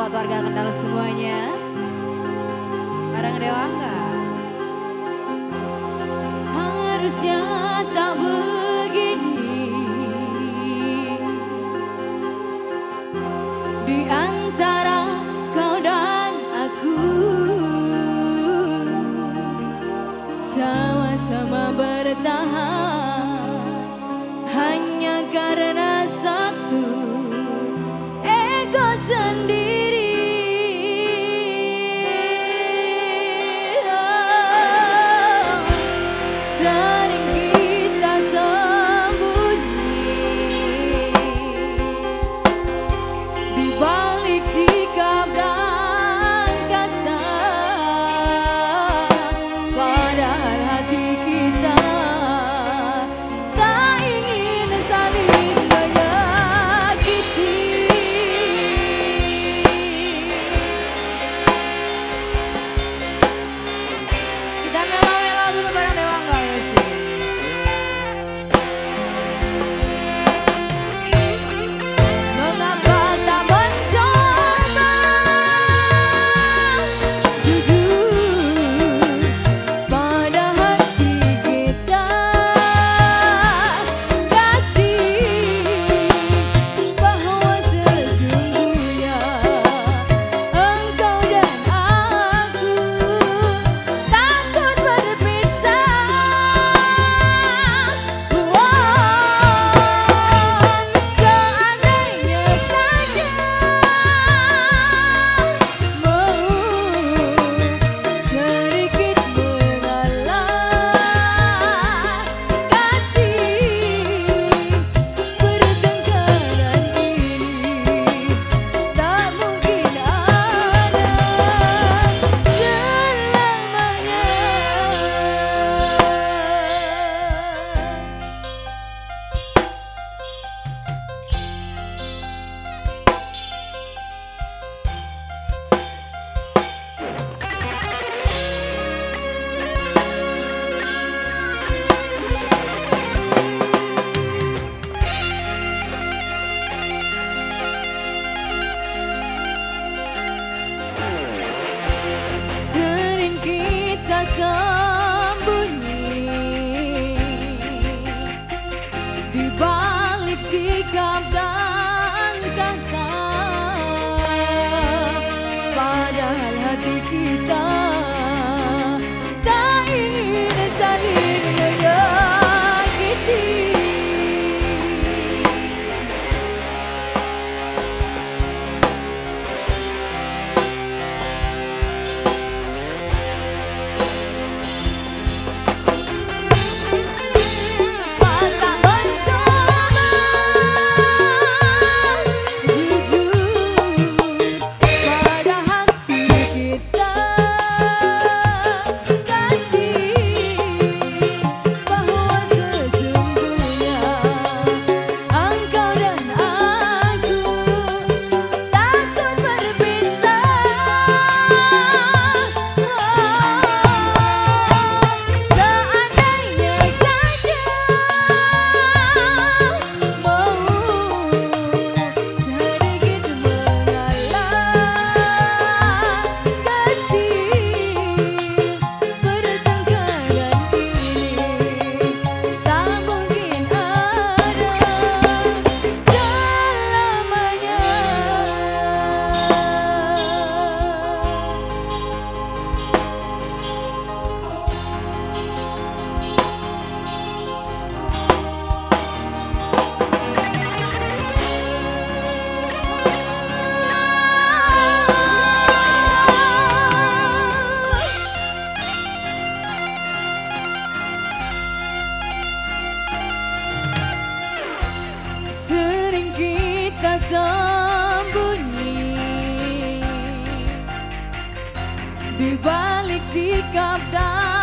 buat warga Kendal semuanya. Barang dewa enggak? Harusnya tak begini Di antara kau dan aku Sama-sama bertahan Hanya karena sikap dan kata. Padahal hati kita di balik sikap dan